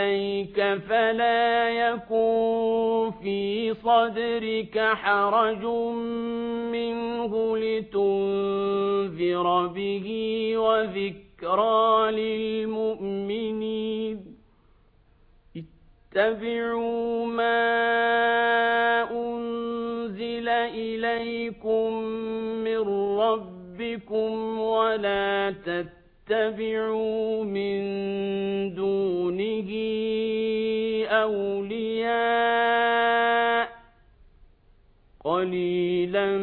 إليك فلا يكون في صدرك حرج منه لتنذر به وذكرى للمؤمنين اتبعوا ما أنزل إليكم من ربكم ولا تتبعوا تتبعوا من دونه أولياء قليلا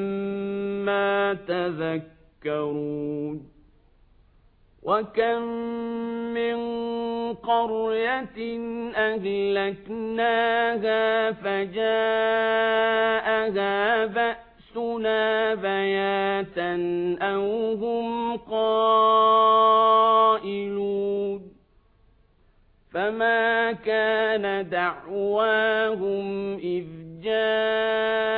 ما تذكرون وكم من قرية أهلكناها فجاءها بأس يأتنا بياتا أو هم قائلون فما كان دعواهم إذ جاءهم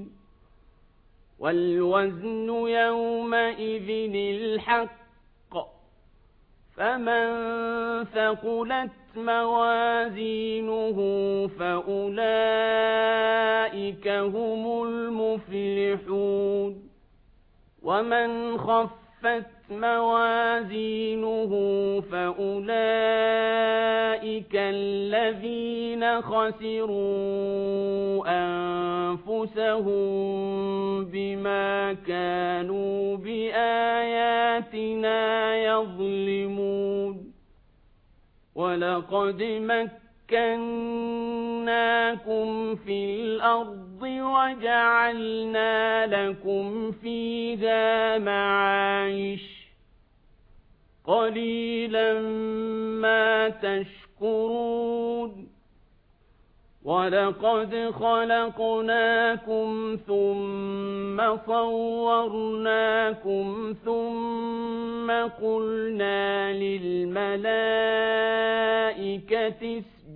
والوزن يومئذ الحق. فمن ثقلت موازينه فأولئك هم المفلحون. ومن خف خفت موازينه فأولئك الذين خسروا أنفسهم بما كانوا بآياتنا يظلمون ولقد مكناكم في الأرض وجعلنا لكم فيها معايش. قليلا ما تشكرون. ولقد خلقناكم ثم صورناكم ثم قلنا للملائكة اسمعوا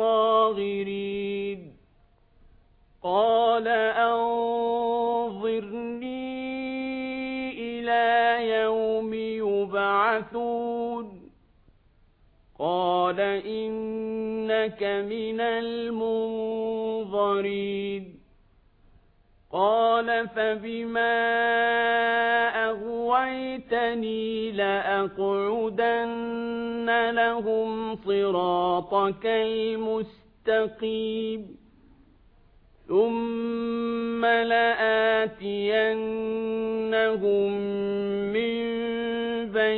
الصاغرين. قال أنظرني إلى يوم يبعثون. قال إنك من المنظرين. قال فبما أغويتني لأقعدن لهم صراطك المستقيم. ثم لآتينهم من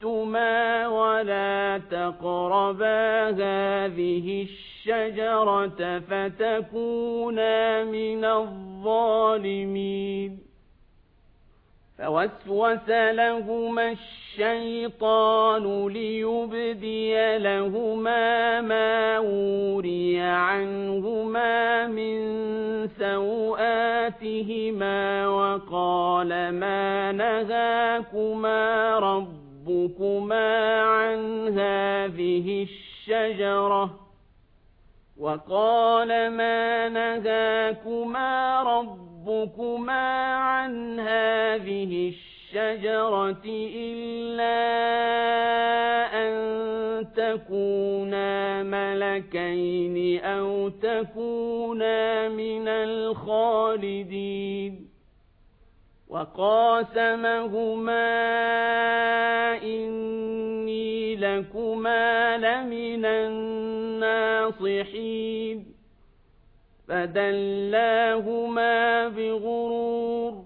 كلتما ولا تقربا هذه الشجرة فتكونا من الظالمين فوسوس لهما الشيطان ليبدي لهما ما وري عنهما من سوآتهما وقال ما نهاكما رب ينهاكما عن هذه الشجرة وقال ما نهاكما ربكما عن هذه الشجرة إلا أن تكونا ملكين أو تكونا من الخالدين وقاسمهما إني لكما لمن الناصحين. فدلاهما بغرور.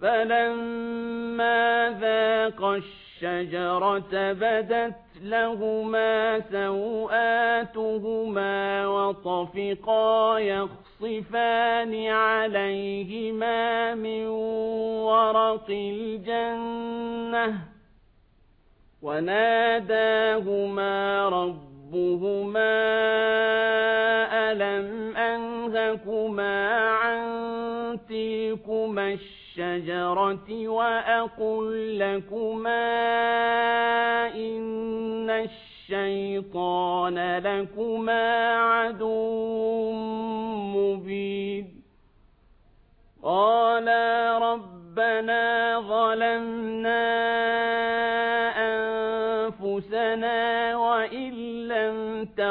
فلما ذاق الشجرة بدت لهما سوآتهما وطفقا يخصفان عليهما من ورق الجنة وناداهما ربهما ألم أنهكما عن تلكما الشيء الشجرة وأقول لكما إن الشيطان لكما عدو مبين. قالا ربنا ظلمنا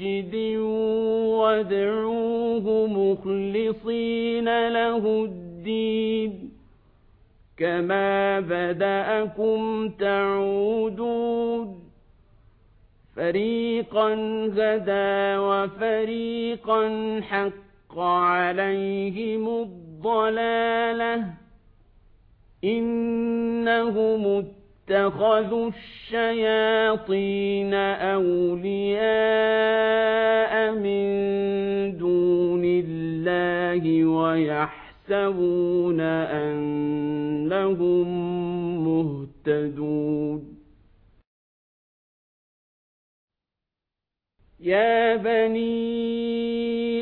مسجد وادعوه مخلصين له الدين. كما بدأكم تعودون. فريقا هدى وفريقا حق عليهم الضلالة. إنهم اتخذوا الشياطين أولياء من دون الله ويحسبون أنهم مهتدون. يا بني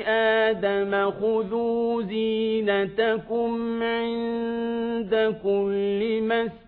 آدم خذوا زينتكم عند كل مسجد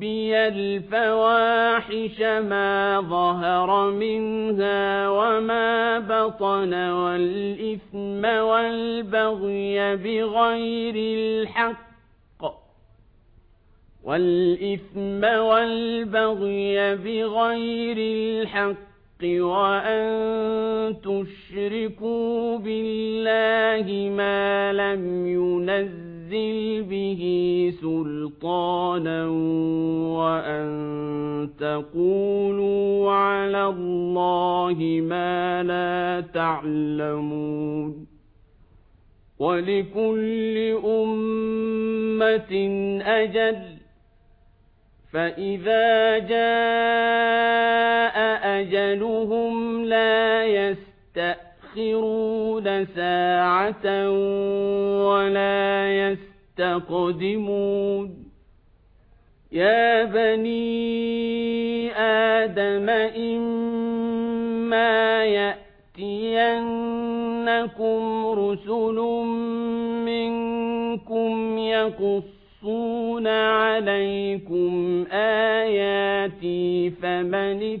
ربي الفواحش ما ظهر منها وما بطن والإثم والبغي بغير الحق والإثم والبغي بغير الحق وأن تشركوا بالله ما لم ينزل تستهزل به سلطانا وأن تقولوا على الله ما لا تعلمون ولكل أمة أجل فإذا جاء أجلهم لا يستأذنون يستأخرون ساعة ولا يستقدمون يا بني آدم إما يأتينكم رسل منكم يقصون يقصون عليكم آياتي فمن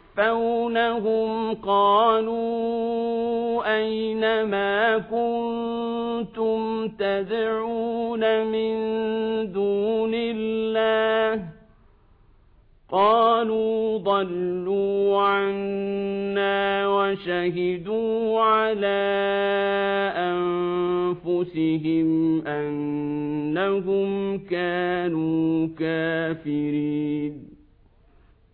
تَخْفَوْنَهُمْ قَالُوا أَيْنَ مَا كُنتُمْ تَدْعُونَ مِن دُونِ اللَّهِ قَالُوا ضَلُّوا عَنَّا وَشَهِدُوا عَلَى أَنفُسِهِمْ أَنَّهُمْ كَانُوا كَافِرِينَ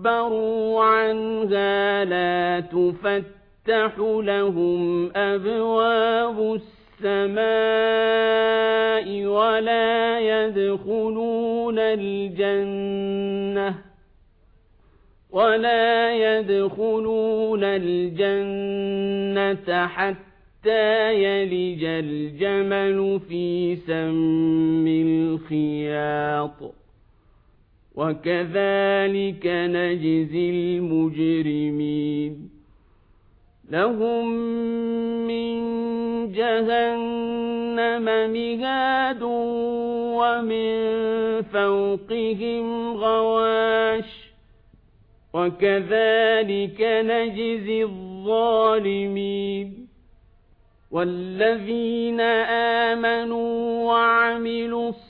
اسْتَكْبَرُوا عَنْهَا لَا تُفَتَّحُ لَهُمْ أَبْوَابُ السَّمَاءِ وَلَا يَدْخُلُونَ الْجَنَّةَ ولا يدخلون الجنة حتى يلج الجمل في سم الخياط وَكَذَلِكَ نَجْزِي الْمُجْرِمِينَ لَهُم مِّن جَهَنَّمَ مِهَادٌ وَمِن فَوْقِهِمْ غَوَاشٍ وَكَذَلِكَ نَجْزِي الظَّالِمِينَ وَالَّذِينَ آمَنُوا وَعَمِلُوا الصَّالِحَاتِ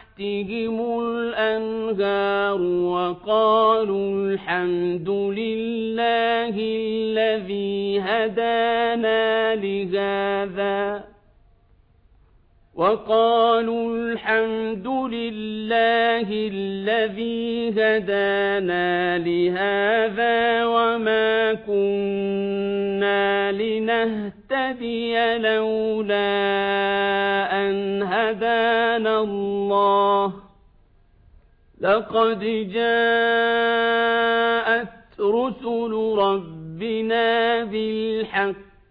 تحتهم الأنهار وقالوا الحمد لله الذي هدانا لهذا وَقَالُوا الْحَمْدُ لِلَّهِ الَّذِي هَدَانَا لِهَذَا وَمَا كُنَّا لِنَهْتَدِيَ لَوْلَا أَنْ هَدَانَا اللَّهُ. لَقَدْ جَاءَتْ رُسُلُ رَبِّنَا بِالْحَقِّ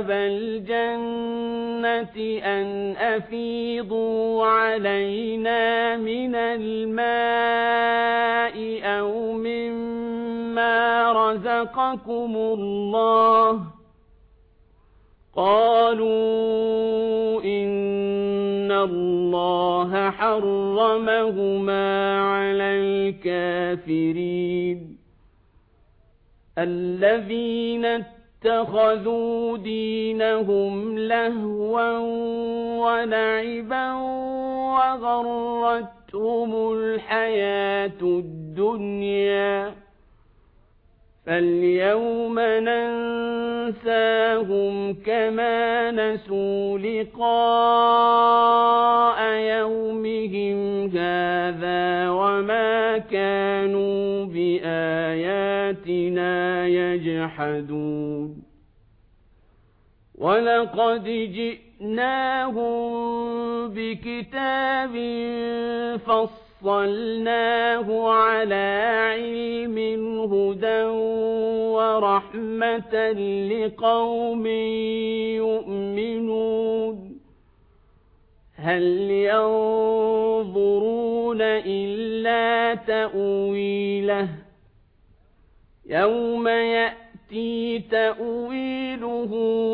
أصحاب الجنة أن أفيضوا علينا من الماء أو مما رزقكم الله قالوا إن الله حرمهما على الكافرين الذين اتخذوا دينهم لهوا ولعبا وغرتهم الحياة الدنيا فاليوم ننساهم كما نسوا لقاء يومهم هذا وما كانوا بآياتنا يجحدون ولقد جئناهم بكتاب فصل فَضَّلْنَاهُ عَلَىٰ عِلْمٍ هُدًى وَرَحْمَةً لِّقَوْمٍ يُؤْمِنُونَ هَلْ يَنظُرُونَ إِلَّا تَأْوِيلَهُ يَوْمَ يَأْتِي تَأْوِيلُهُ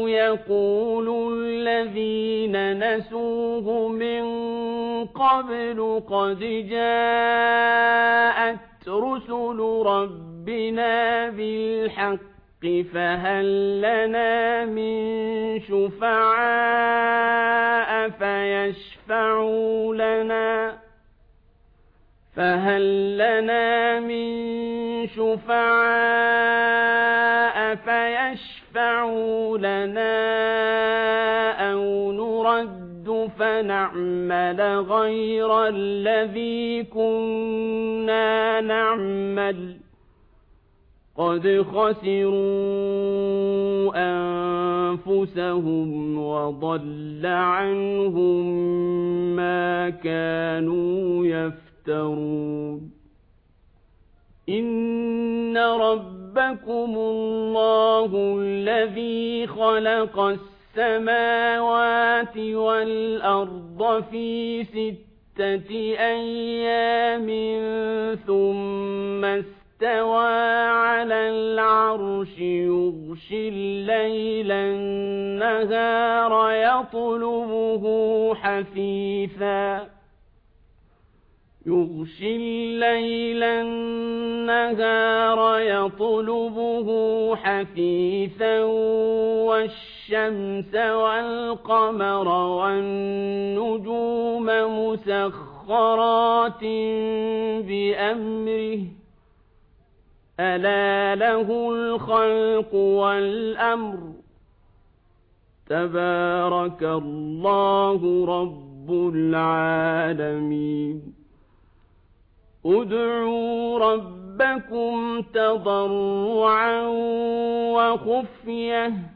يَقُولُ الَّذِينَ نَسُوهُ مِن قبل قد جاءت رسل ربنا بالحق فهل لنا من شفعاء فيشفعوا لنا فهل لنا من شفعاء فيشفعوا لنا فنعمل غير الذي كنا نعمل. قد خسروا أنفسهم وضل عنهم ما كانوا يفترون. إن ربكم الله الذي خلق السماء السماوات والأرض في ستة أيام ثم استوى على العرش يغشي الليل النهار يطلبه حثيثاً يغشي الليل النهار يطلبه حثيثا الشمس والقمر والنجوم مسخرات بأمره ألا له الخلق والأمر تبارك الله رب العالمين ادعوا ربكم تضرعا وخفية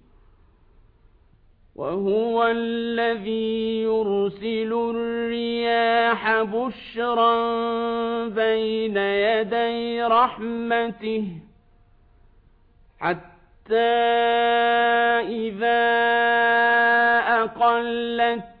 وهو الذي يرسل الرياح بشرا بين يدي رحمته حتى إذا أقلت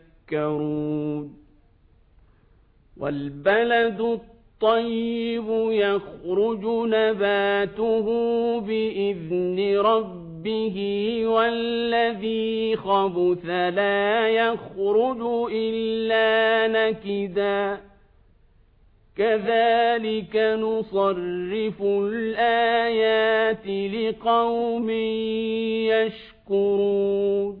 تذكرون والبلد الطيب يخرج نباته بإذن ربه والذي خبث لا يخرج إلا نكدا كذلك نصرف الآيات لقوم يشكرون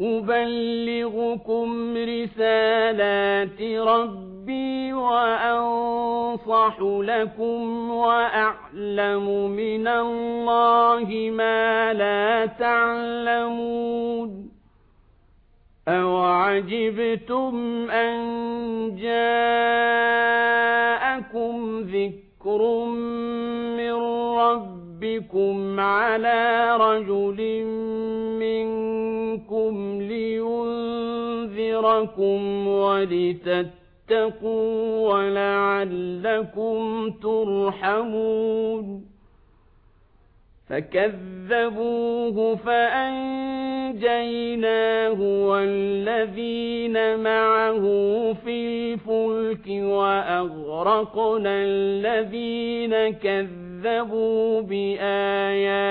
أبلغكم رسالات ربي وأنصح لكم وأعلم من الله ما لا تعلمون أَوَعَجِبْتُمْ أَن جَاءَكُمْ ذِكْرٌ مِّن رَّبِّكُمْ عَلَىٰ رَجُلٍ مِّنكُمْ لكم لينذركم ولتتقوا ولعلكم ترحمون فكذبوه فأنجيناه والذين معه في الفلك وأغرقنا الذين كذبوا بآياتنا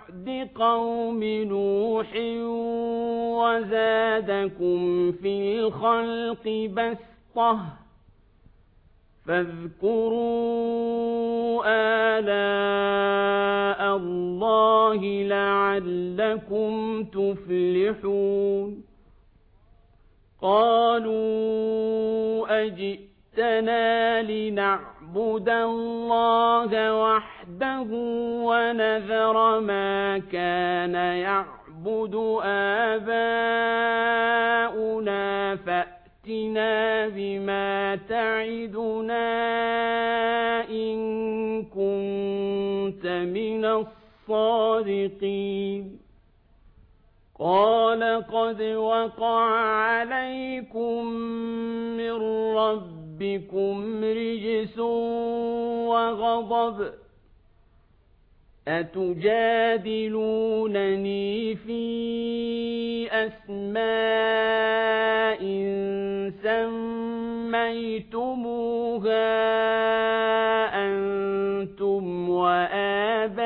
قوم نوح وزادكم في الخلق بسطة فاذكروا آلاء الله لعلكم تفلحون قالوا أجئتنا لنعلم نعبد الله وحده ونذر ما كان يعبد آباؤنا فأتنا بما تعدنا إن كنت من الصادقين قال قد وقع عليكم من رب ربكم رجس وغضب أتجادلونني في أسماء سميتموها أنتم وآباؤكم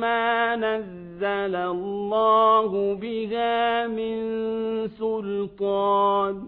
ما نزل الله بها من سلطان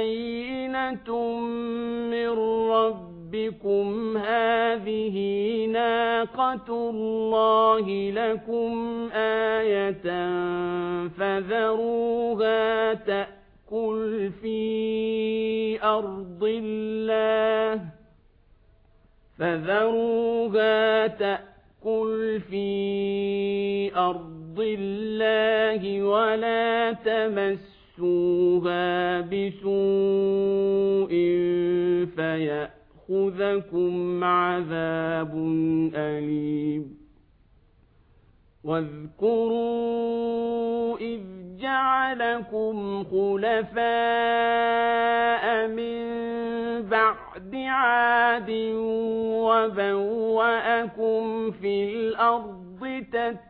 بَيِّنَةٌ مِّن رَّبِّكُمْ هَٰذِهِ نَاقَةُ اللَّهِ لَكُمْ آيَةً فَذَرُوهَا تَأْكُلْ فِي أَرْضِ اللَّهِ فَذَرُوهَا تَأْكُلْ فِي أَرْضِ اللَّهِ وَلَا تمس تَمَسُّوهَا بِسُوءٍ فَيَأْخُذَكُمْ عَذَابٌ أَلِيمٌ وَاذْكُرُوا إِذْ جَعَلَكُمْ خُلَفَاءَ مِنْ بَعْدِ عَادٍ وَبَوَّأَكُمْ فِي الْأَرْضِ تَتَّبِعُونَ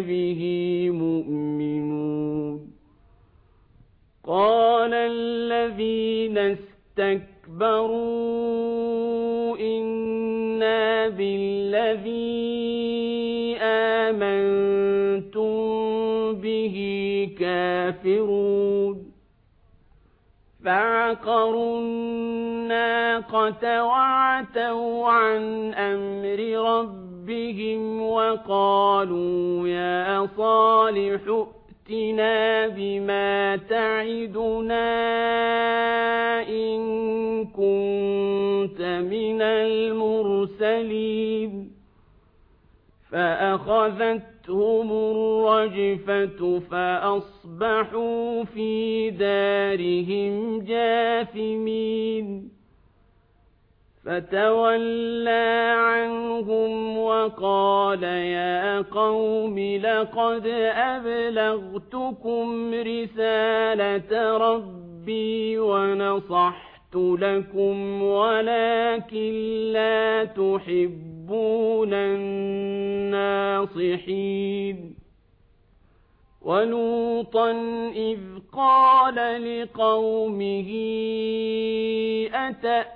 به مؤمنون. قال الذين استكبروا إنا بالذي آمنتم به كافرون. فعقروا الناقة وعتوا عن أمر ربهم رَبِّهِمْ وَقَالُوا يَا صَالِحُ ائْتِنَا بِمَا تَعِدُنَا إِن كُنتَ مِنَ الْمُرْسَلِينَ فَأَخَذَتْهُمُ الرَّجْفَةُ فَأَصْبَحُوا فِي دَارِهِمْ جَاثِمِينَ فَتَوَلَّىٰ عَنْهُمْ وَقَالَ يَا قَوْمِ لَقَدْ أَبْلَغْتُكُمْ رِسَالَةَ رَبِّي وَنَصَحْتُ لَكُمْ وَلَٰكِن لَّا تُحِبُّونَ النَّاصِحِينَ وَلُوطًا إِذْ قَالَ لِقَوْمِهِ أَتَأْتُونَ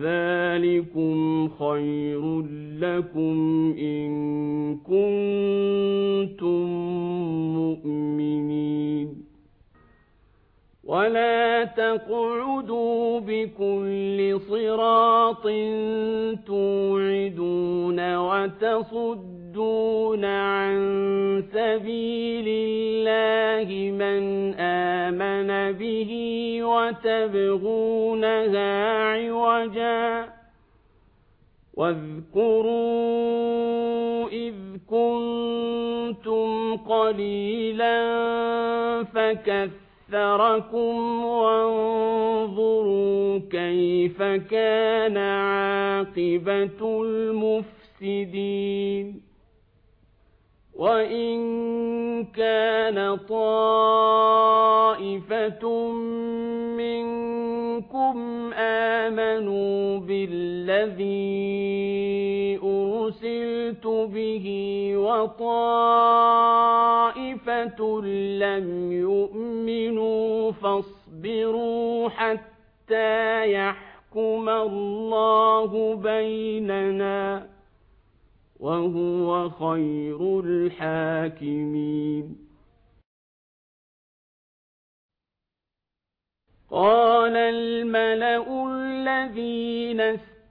ذلكم خير لكم إن كنتم مؤمنين ولا تقعدوا بكل صراط توعدون وتصدون عن سبيل الله من آمن به وتبغونها عوجا واذكروا إذ كنتم قليلا فكثروا أَكْثَرَكُمْ وَانظُرُوا كَيْفَ كَانَ عَاقِبَةُ الْمُفْسِدِينَ وَإِن كَانَ طَائِفَةٌ مِّنكُمْ آمَنُوا بِالَّذِي آمنت به وطائفة لم يؤمنوا فاصبروا حتى يحكم الله بيننا وهو خير الحاكمين قال الملأ الذين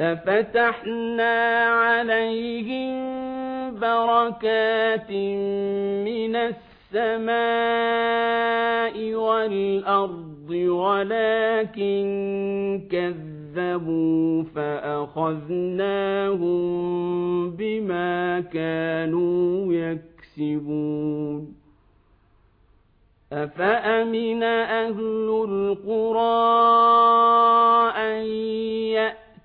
لفتحنا عليهم بركات من السماء والأرض ولكن كذبوا فأخذناهم بما كانوا يكسبون. أفأمن أهل القرى أن يأتي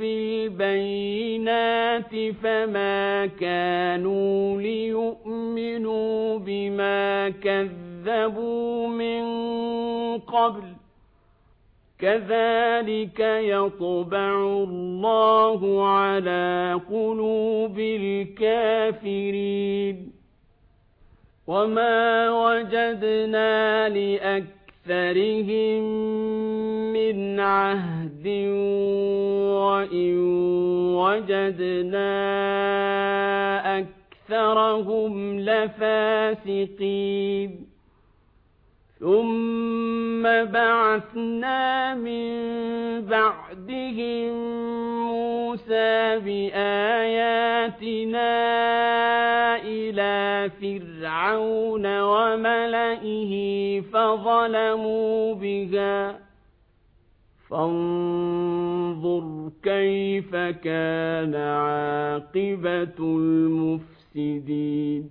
بالبينات فما كانوا ليؤمنوا بما كذبوا من قبل كذلك يطبع الله على قلوب الكافرين وما وجدنا لأكثر أَكْثَرِهِمْ مِنْ عَهْدٍ وَإِنْ وَجَدْنَا أَكْثَرَهُمْ لَفَاسِقِينَ ثُمَّ بَعَثْنَا مِنْ بَعْدِ ربهم موسى بآياتنا إلى فرعون وملئه فظلموا بها فانظر كيف كان عاقبة المفسدين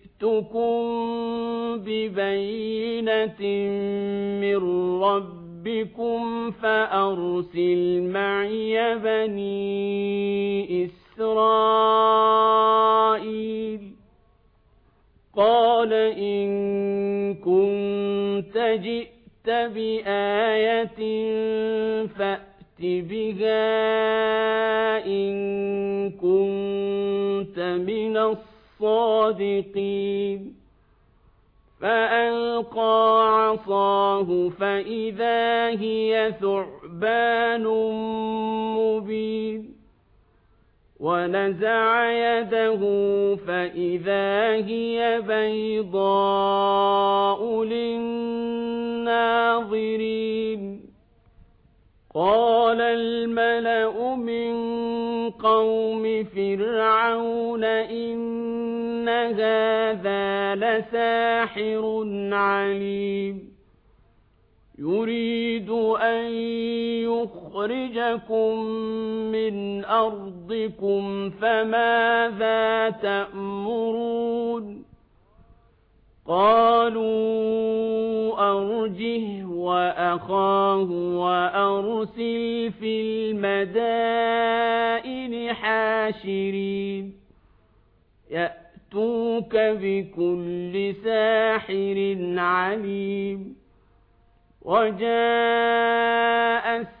جئتكم ببينة من ربكم فأرسل معي بني إسرائيل. قال إن كنت جئت بآية فأت بها إن كنت من الصالحين الصادقين. فألقى عصاه فإذا هي ثعبان مبين. ونزع يده فإذا هي بيضاء للناظرين. قال الملأ من قوم فرعون إن هذا لساحر عليم. يريد أن يخرجكم من أرضكم فماذا تأمرون؟ قالوا أرجه وأخاه وأرسل في المدائن حاشرين يأتوك بكل ساحر عليم وجاء السلام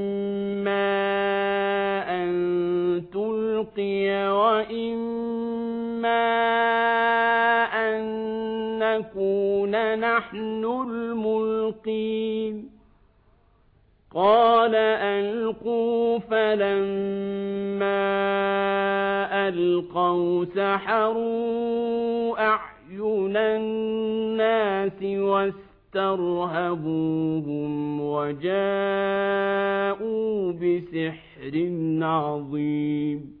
أُلْقِيَ وَإِمَّا أَن نَّكُونَ نَحْنُ الْمُلْقِينَ قَالَ أَلْقُوا فَلَمَّا أَلْقَوْا سَحَرُوا أَعْيُنَ النَّاسِ وَاسْتَرْهَبُوهُمْ وجاءوا بسحر عظيم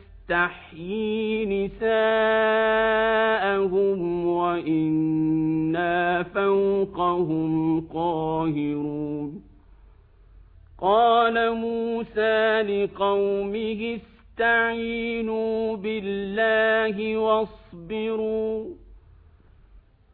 تستحيي نساءهم وإنا فوقهم قاهرون. قال موسى لقومه استعينوا بالله واصبروا.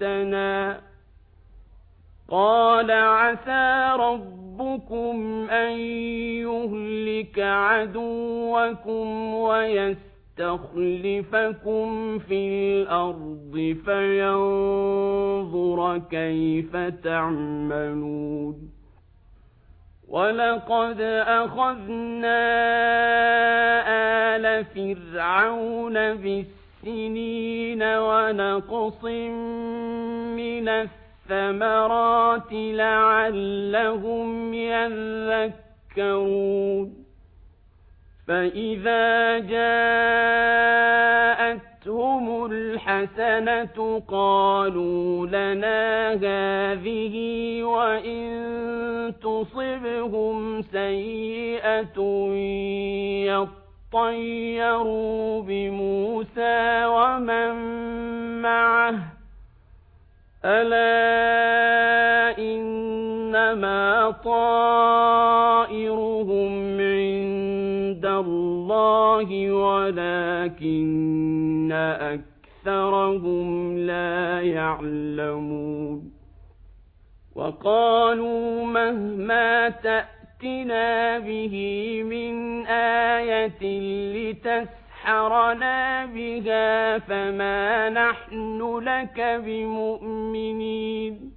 جئتنا قال عسى ربكم أن يهلك عدوكم ويستخلفكم في الأرض فينظر كيف تعملون ولقد أخذنا آل فرعون بالسلام سنين ونقص من الثمرات لعلهم يذكرون. فإذا جاءتهم الحسنة قالوا لنا هذه وإن تصبهم سيئة يطلقون طيروا بموسى ومن معه ألا إنما طائرهم عند الله ولكن أكثرهم لا يعلمون وقالوا مهما تأتي تأتنا به من آية لتسحرنا بها فما نحن لك بمؤمنين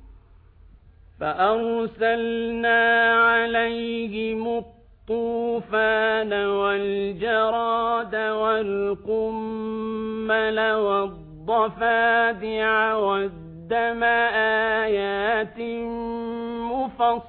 فأرسلنا عليهم الطوفان والجراد والقمل والضفادع والدم آيات مفصلة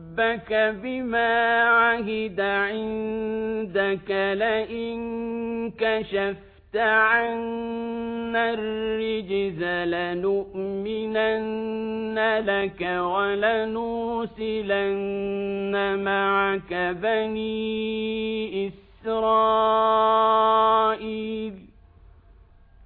رَبَّكَ بِمَا عَهِدَ عِندَكَ لَئِن كَشَفْتَ عَنَّا الرِّجْزَ لَنُؤْمِنَنَّ لَكَ وَلَنُرْسِلَنَّ مَعَكَ بَنِي إِسْرَائِيلَ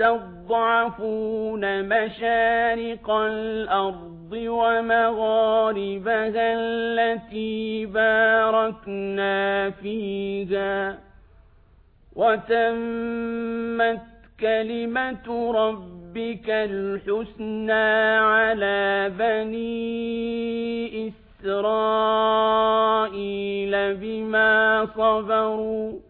تضعفون مشارق الأرض ومغاربها التي باركنا فيها وتمت كلمة ربك الحسنى على بني إسرائيل بما صبروا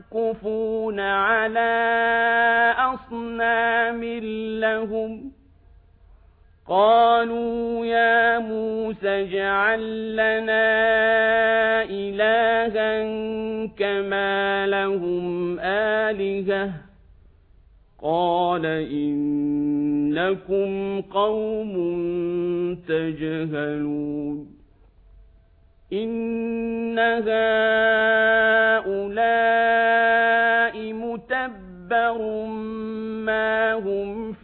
يَقْفُونَ عَلَى أَصْنَامٍ لَهُمْ قَالُوا يَا مُوسَى اجْعَل لَّنَا إِلَٰهًا كَمَا لَهُمْ آلِهَةٌ قَالَ إِنَّكُمْ قَوْمٌ تَجْهَلُونَ إِنَّ هَٰؤُلَاءِ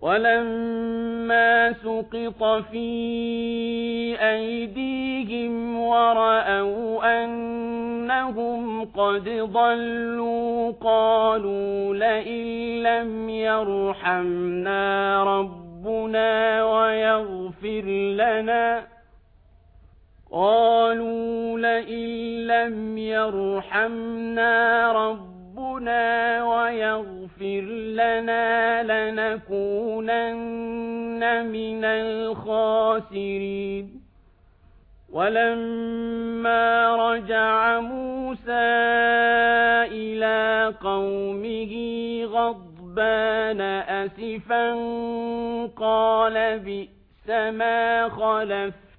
وَلَمَّا سُقِطَ فِي أَيْدِيهِمْ وَرَأَوْا أَنَّهُمْ قَدْ ضَلُّوا قَالُوا لَئِن لَّمْ يَرْحَمْنَا رَبُّنَا وَيَغْفِرْ لَنَا قَالُوا لَئِن لَّمْ يَرْحَمْنَا رَبُّنَا ربنا ويغفر لنا لنكونن من الخاسرين ولما رجع موسى إلى قومه غضبان أسفا قال بئس ما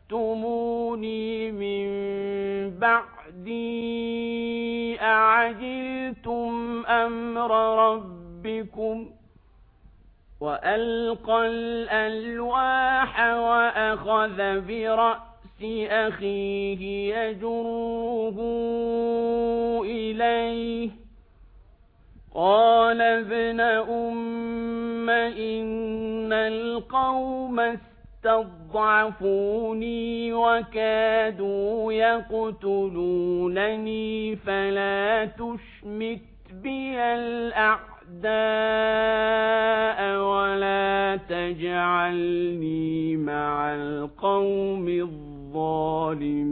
خلفتموني من بعد الدي أعجلتم أمر ربكم وألقى الألواح وأخذ برأس أخيه يجره إليه قال ابن أم إن القوم استضعفوني وكادوا يقتلونني فلا تشمت بي الأعداء ولا تجعلني مع القوم الظالمين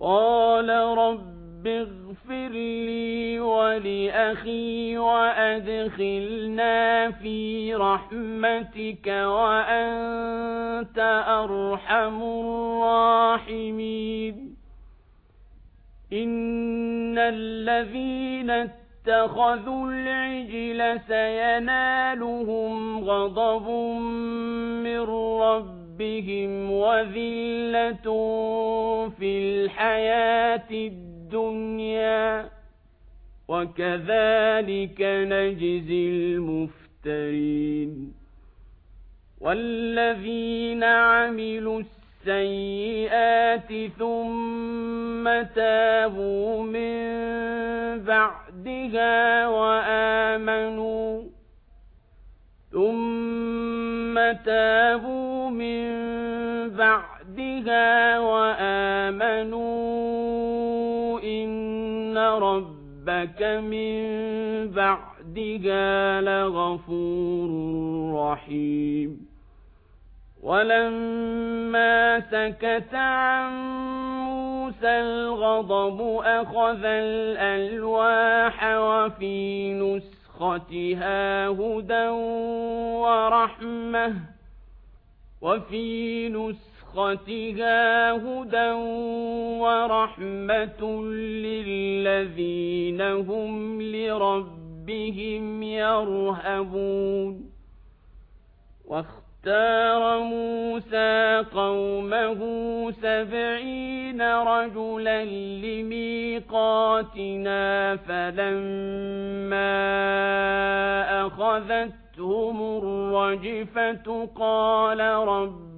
قال رب اغفر لي ولأخي وأدخلنا في رحمتك وأنت أرحم الراحمين إن الذين اتخذوا العجل سينالهم غضب من رب ربهم وذلة في الحياة الدنيا الدنيا وكذلك نجزي المفترين والذين عملوا السيئات ثم تابوا من بعدها وآمنوا ثم تابوا من بعدها وآمنوا إن رَبَّكَ مِن بَعْدِهَا لَغَفُورٌ رَّحِيمٌ وَلَمَّا سَكَتَ عَن مُوسَى الْغَضَبُ أَخَذَ الْأَلْوَاحَ وَفِي نُسْخَتِهَا هُدًى وَرَحْمَةٌ وَفِي نُسْخَتِهَا وقتها هدى ورحمة للذين هم لربهم يرهبون واختار موسى قومه سبعين رجلا لميقاتنا فلما أخذتهم الرجفة قال رب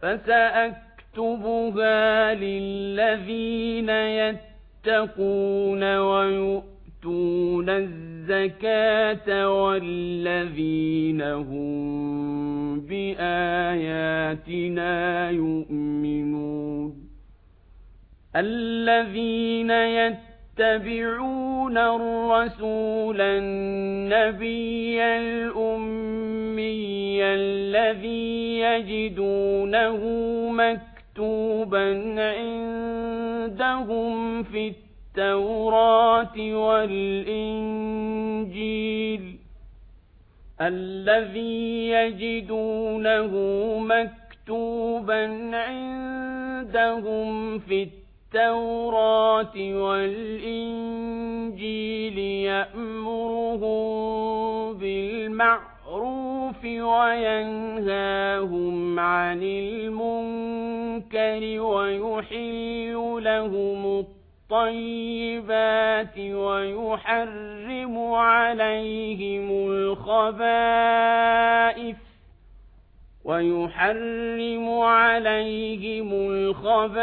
فَسَأَكْتُبُهَا لِلَّذِينَ يَتَّقُونَ وَيُؤْتُونَ الزَّكَاةَ وَالَّذِينَ هُمْ بِآيَاتِنَا يُؤْمِنُونَ الَّذِينَ يَتَّقُونَ يتبعون الرسول النبي الأمي الذي يجدونه مكتوبا عندهم في التوراة والإنجيل الذي يجدونه مكتوبا عندهم في التوراة التوراة والإنجيل يأمرهم بالمعروف وينهاهم عن المنكر ويحل لهم الطيبات ويحرم عليهم الخبائث وَيُحَرِّمُ عَلَيْهِمُ الْخَبَائِثَ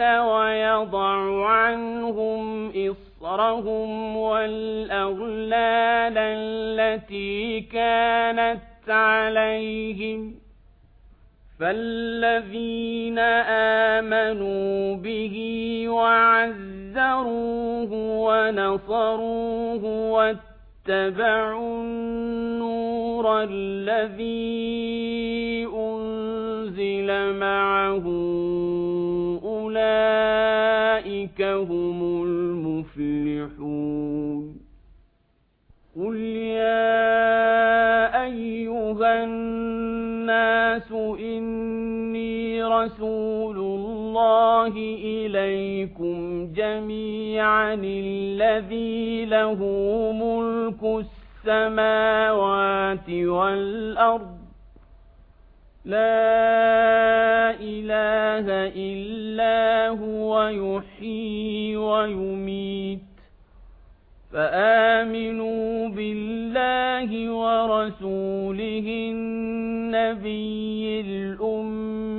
وَيَضَعُ عَنْهُمْ إِصْرَهُمْ وَالْأَغْلَالَ الَّتِي كَانَتْ عَلَيْهِمْ فَالَّذِينَ آمَنُوا بِهِ وَعَزَّرُوهُ وَنَصَرُوهُ وَاتَّقُوا اتبعوا النور الذي أنزل معه أولئك هم المفلحون قل يا أيها الناس إني رسول الله اللَّهِ إِلَيْكُمْ جَمِيعًا الَّذِي لَهُ مُلْكُ السَّمَاوَاتِ وَالْأَرْضِ. لا إله إلا هو يحيي ويميت. فآمنوا بالله ورسوله النبي الأمي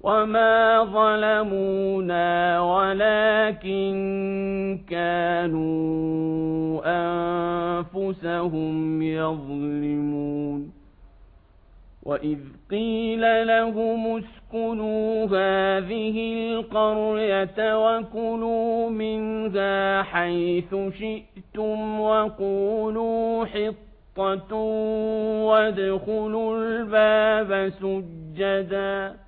وما ظلمونا ولكن كانوا أنفسهم يظلمون وإذ قيل لهم اسكنوا هذه القرية وكلوا منها حيث شئتم وقولوا حط وادخلوا الباب سجداً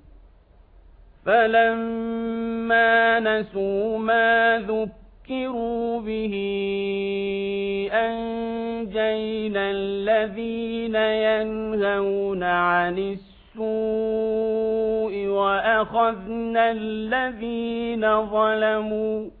فَلَمَّا نَسُوا مَا ذُكِّرُوا بِهِ أَنجَيْنَا الَّذِينَ يَنْهَوْنَ عَنِ السُّوءِ وَأَخَذْنَا الَّذِينَ ظَلَمُوا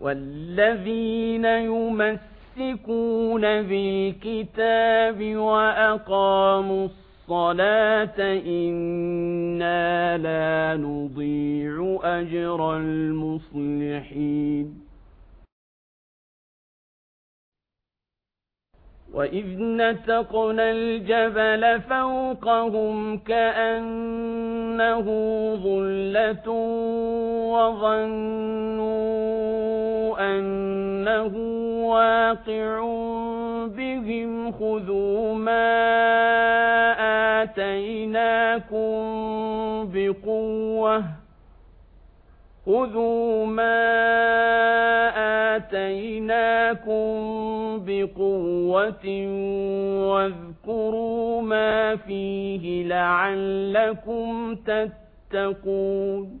والذين يمسكون بالكتاب وأقاموا الصلاة إنا لا نضيع أجر المصلحين. وَإِذْ نَتَقْنَا الْجَبَلَ فَوْقَهُمْ كَأَنَّهُ ظُلَّةٌ وَظَنُّوا أنه واقع بهم خذوا ما آتيناكم بقوة خذوا ما آتيناكم بقوة واذكروا ما فيه لعلكم تتقون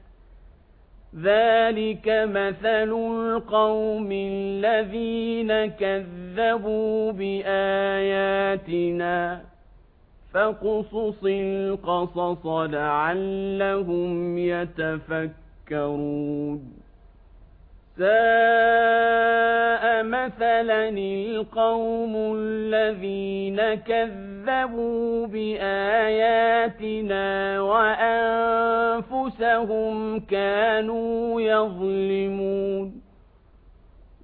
ذلك مثل القوم الذين كذبوا بآياتنا فقصص القصص لعلهم يتفكرون ساء مثلا القوم الذين كذبوا بآياتنا وأنفسهم كانوا يظلمون.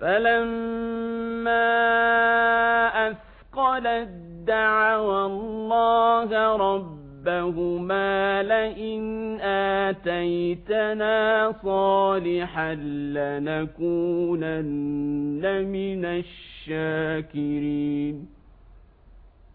فلما أثقل دعوا الله ربهما لئن آتيتنا صالحا لنكونن من الشاكرين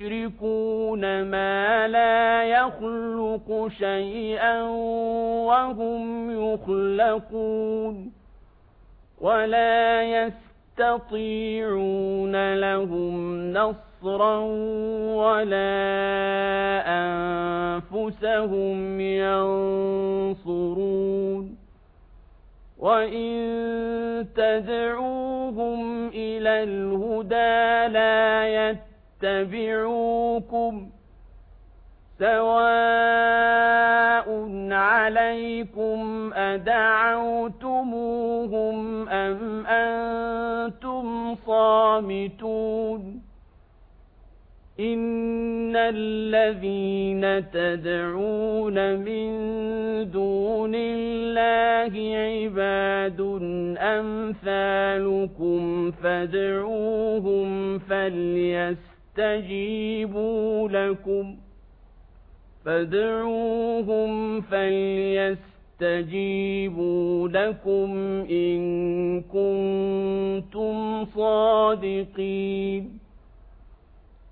يشركون ما لا يخلق شيئا وهم يخلقون ولا يستطيعون لهم نصرا ولا أنفسهم ينصرون وَإِن تَدْعُوهُمْ إِلَى الْهُدَى لَا يَتَّبِعُونَ يتبعوكم سواء عليكم أدعوتموهم أم أنتم صامتون إن الذين تدعون من دون الله عباد أمثالكم فادعوهم فليس يستجيبوا لكم فادعوهم فليستجيبوا لكم إن كنتم صادقين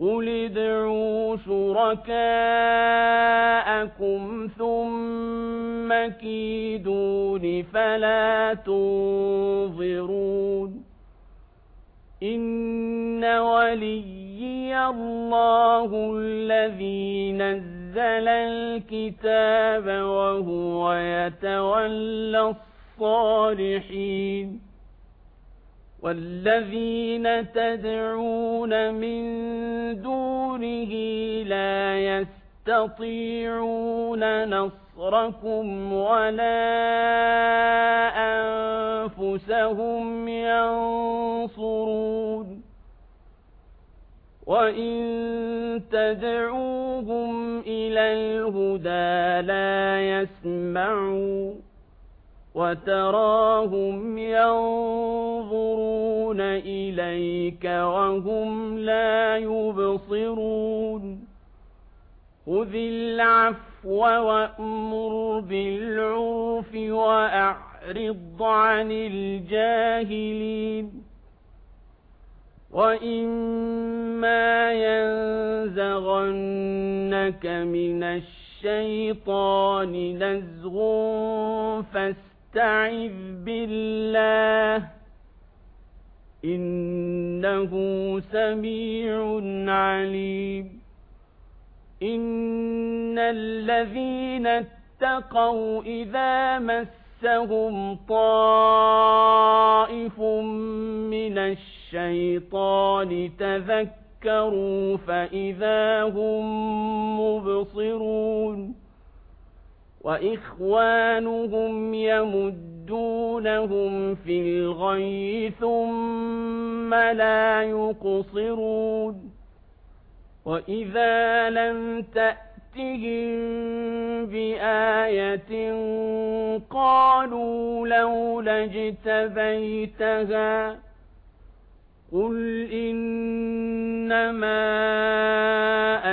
قل ادعوا شركاءكم ثم كيدون فلا تنظرون إن وليي الله الذي نزل الكتاب وهو يتولى الصالحين والذين تدعون من دونه لا يستطيعون نصركم ولا أنفسهم ينصرون وَإِن تَدْعُوهُمْ إِلَى الْهُدَى لَا يَسْمَعُونَ وتراهم ينظرون إليك وهم لا يبصرون. خذ العفو وأمر بالعرف وأعرض عن الجاهلين. وَإِمَّا يَنزَغَنَّكَ مِنَ الشَّيْطَانِ نَزْغٌ فَاسْتَعِذْ فاستعذ بالله إنه سميع عليم. إن الذين اتقوا إذا مسهم طائف من الشيطان تذكروا فإذا هم مبصرون. وإخوانهم يمدونهم في الغي ثم لا يقصرون وإذا لم تأتهم بآية قالوا لولا اجتبيتها قل إنما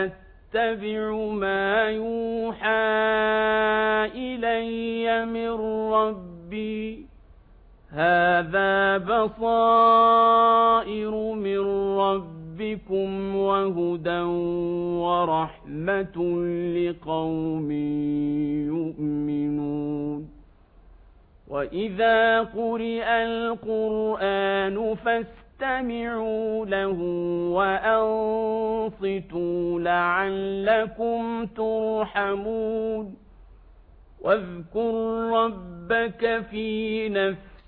أتبعت أتبع ما يوحى إلي من ربي. هذا بصائر من ربكم وهدى ورحمة لقوم يؤمنون. وإذا قرئ القرآن فاستمعوا فاستمعوا له وأنصتوا لعلكم ترحمون واذكر ربك في نفسك